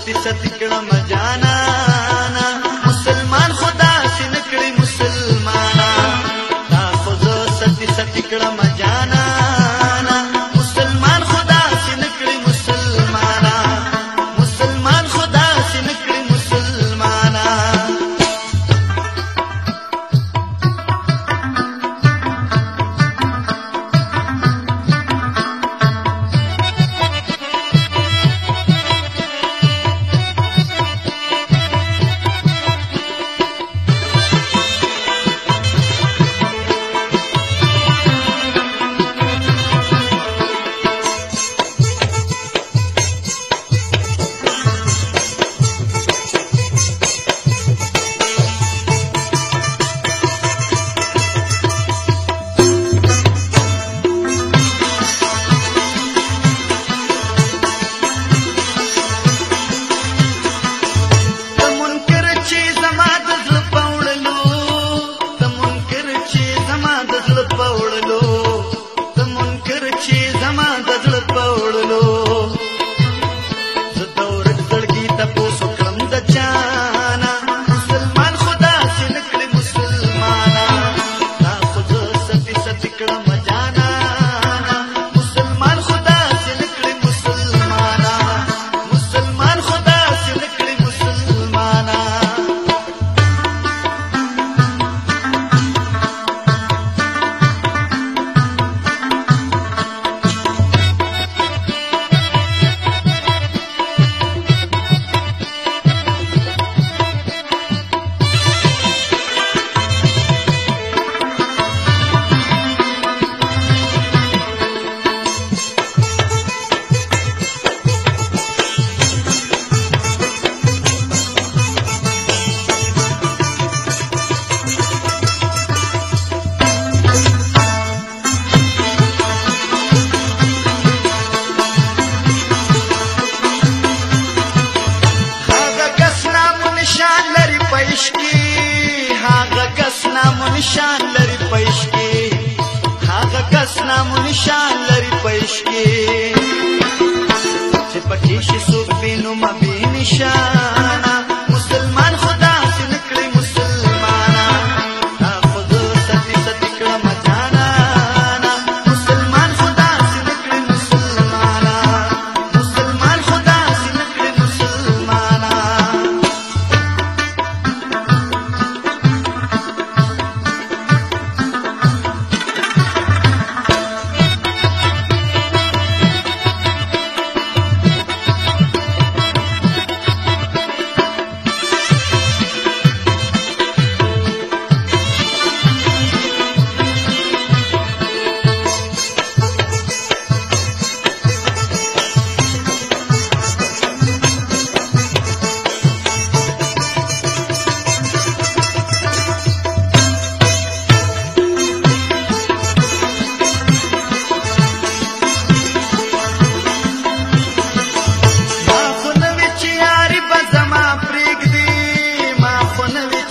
ستی ستی کړم جانا مسلمان خدا سین کړی مسلمان تا خو زه ستی ستی کړم منشان لري پېش کې هغه کس نه منشان لري پېش کې هغه کس نه منشان لري پېش کې چې پکې شي سو بینو مبي نشان ಮನವಿ